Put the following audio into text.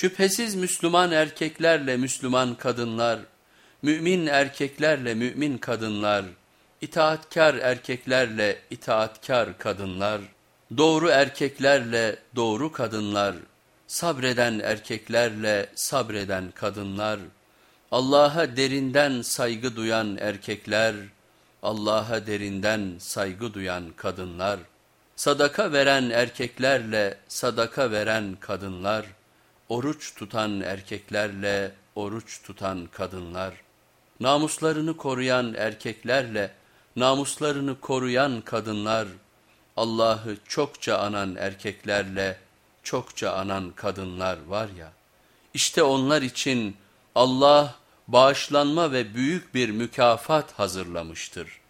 Şüphesiz Müslüman erkeklerle Müslüman kadınlar, mümin erkeklerle mümin kadınlar, itaatkar erkeklerle itaatkar kadınlar, doğru erkeklerle doğru kadınlar, sabreden erkeklerle sabreden kadınlar, Allah'a derinden saygı duyan erkekler, Allah'a derinden saygı duyan kadınlar, sadaka veren erkeklerle sadaka veren kadınlar, oruç tutan erkeklerle oruç tutan kadınlar, namuslarını koruyan erkeklerle namuslarını koruyan kadınlar, Allah'ı çokça anan erkeklerle çokça anan kadınlar var ya, işte onlar için Allah bağışlanma ve büyük bir mükafat hazırlamıştır.